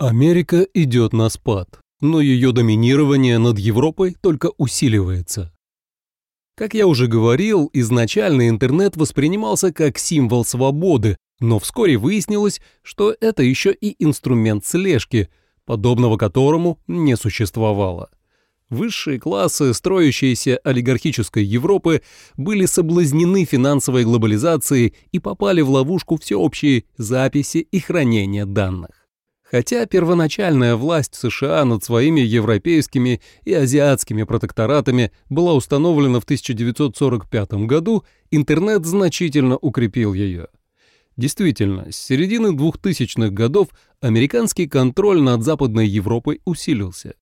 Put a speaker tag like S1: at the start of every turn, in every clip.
S1: Америка идет на спад, но ее доминирование над Европой только усиливается. Как я уже говорил, изначально интернет воспринимался как символ свободы, но вскоре выяснилось, что это еще и инструмент слежки, подобного которому не существовало. Высшие классы, строящиеся олигархической Европы, были соблазнены финансовой глобализацией и попали в ловушку всеобщей записи и хранения данных. Хотя первоначальная власть США над своими европейскими и азиатскими протекторатами была установлена в 1945 году, интернет значительно укрепил ее. Действительно, с середины 2000-х годов американский контроль над Западной Европой усилился.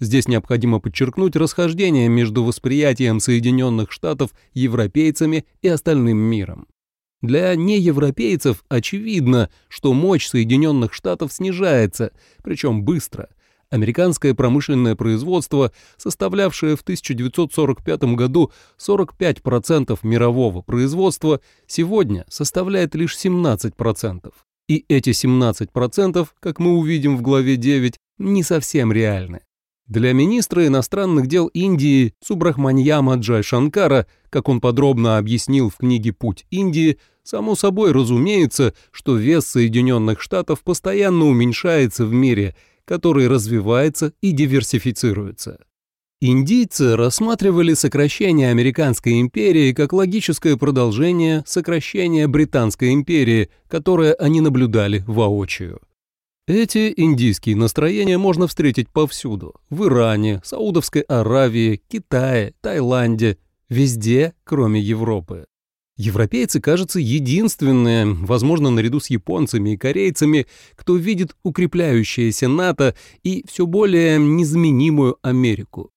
S1: Здесь необходимо подчеркнуть расхождение между восприятием Соединенных Штатов европейцами и остальным миром. Для неевропейцев очевидно, что мощь Соединенных Штатов снижается, причем быстро. Американское промышленное производство, составлявшее в 1945 году 45% мирового производства, сегодня составляет лишь 17%. И эти 17%, как мы увидим в главе 9, не совсем реальны. Для министра иностранных дел Индии Субрахманьяма Джай Шанкара, как он подробно объяснил в книге «Путь Индии», само собой разумеется, что вес Соединенных Штатов постоянно уменьшается в мире, который развивается и диверсифицируется. Индийцы рассматривали сокращение Американской империи как логическое продолжение сокращения Британской империи, которое они наблюдали воочию. Эти индийские настроения можно встретить повсюду. В Иране, Саудовской Аравии, Китае, Таиланде. Везде, кроме Европы. Европейцы, кажется, единственные, возможно, наряду с японцами и корейцами, кто видит укрепляющееся НАТО и все более незаменимую Америку.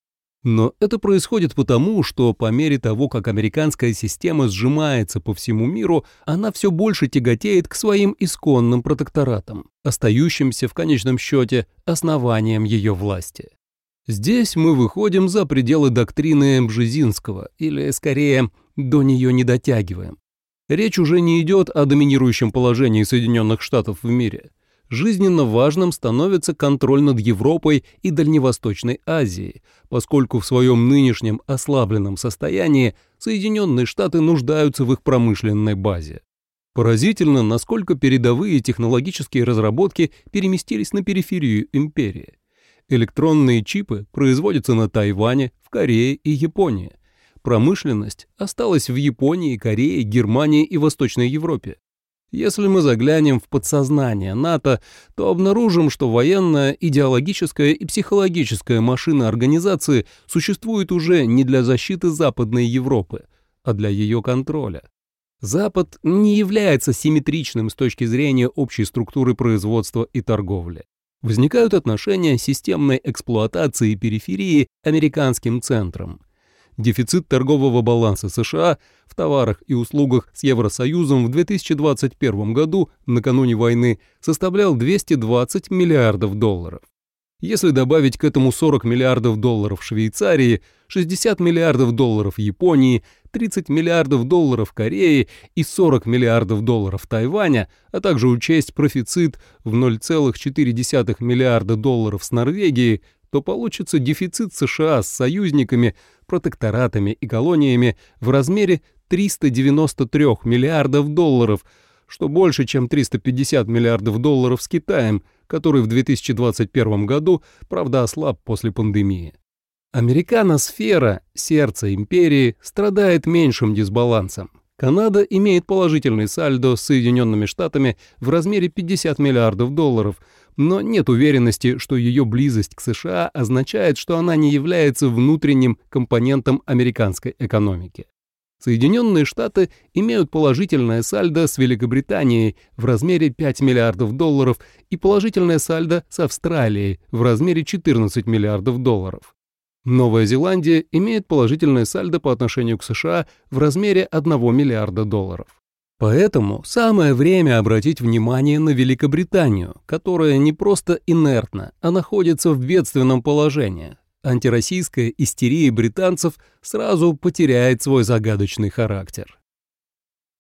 S1: Но это происходит потому, что по мере того, как американская система сжимается по всему миру, она все больше тяготеет к своим исконным протекторатам, остающимся в конечном счете основанием ее власти. Здесь мы выходим за пределы доктрины Бжезинского, или, скорее, до нее не дотягиваем. Речь уже не идет о доминирующем положении Соединенных Штатов в мире – жизненно важным становится контроль над Европой и Дальневосточной Азией, поскольку в своем нынешнем ослабленном состоянии Соединенные Штаты нуждаются в их промышленной базе. Поразительно, насколько передовые технологические разработки переместились на периферию империи. Электронные чипы производятся на Тайване, в Корее и Японии. Промышленность осталась в Японии, Корее, Германии и Восточной Европе. Если мы заглянем в подсознание НАТО, то обнаружим, что военная, идеологическая и психологическая машина организации существует уже не для защиты Западной Европы, а для ее контроля. Запад не является симметричным с точки зрения общей структуры производства и торговли. Возникают отношения системной эксплуатации периферии американским центром – Дефицит торгового баланса США в товарах и услугах с Евросоюзом в 2021 году, накануне войны, составлял 220 миллиардов долларов. Если добавить к этому 40 миллиардов долларов Швейцарии, 60 миллиардов долларов Японии, 30 миллиардов долларов Кореи и 40 миллиардов долларов Тайваня, а также учесть профицит в 0,4 миллиарда долларов с Норвегией, то получится дефицит США с союзниками, протекторатами и колониями в размере 393 миллиардов долларов, что больше, чем 350 миллиардов долларов с Китаем, который в 2021 году, правда, ослаб после пандемии. Американосфера, сердце империи, страдает меньшим дисбалансом. Канада имеет положительный сальдо с Соединенными Штатами в размере 50 миллиардов долларов – но нет уверенности, что ее близость к США означает, что она не является внутренним компонентом американской экономики. Соединенные Штаты имеют положительное сальдо с Великобританией в размере 5 миллиардов долларов и положительное сальдо с Австралией в размере 14 миллиардов долларов. Новая Зеландия имеет положительное сальдо по отношению к США в размере 1 миллиарда долларов. Поэтому самое время обратить внимание на Великобританию, которая не просто инертна, а находится в бедственном положении. Антироссийская истерия британцев сразу потеряет свой загадочный характер.